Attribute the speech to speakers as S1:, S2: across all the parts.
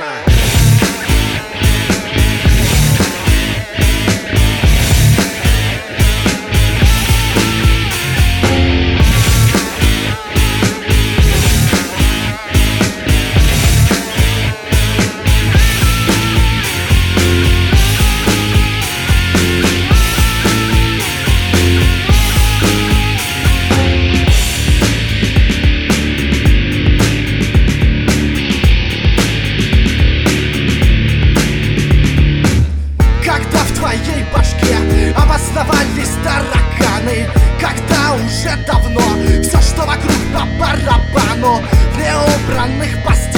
S1: Paraná. Обосновались тараканы Когда уже давно Все, что вокруг по барабану Для убранных постов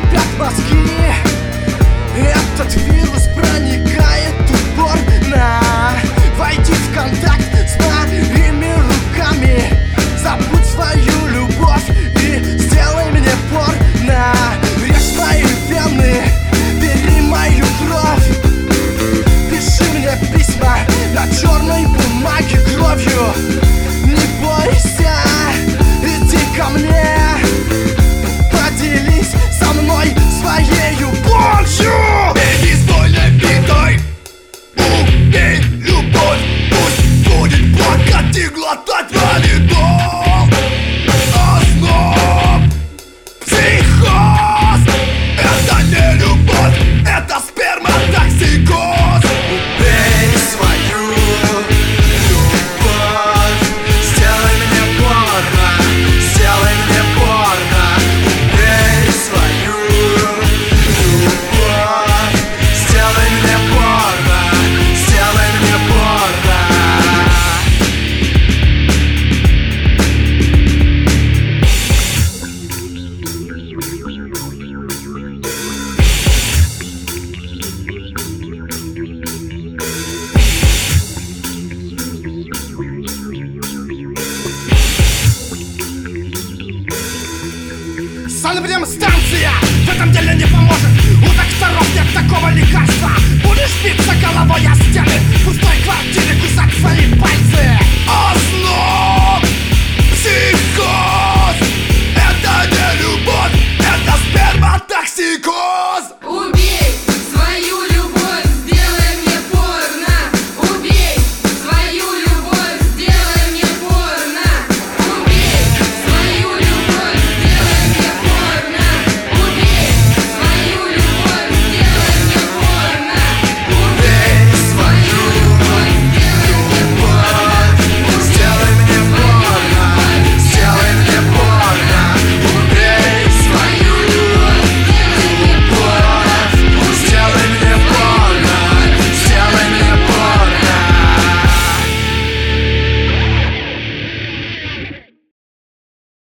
S1: кипят мозги Этот вирус проникает упорно. упор Войди в контакт пацаны, станция В этом деле не поможет? У докторов нет такого лекарства. Будешь биться головой, я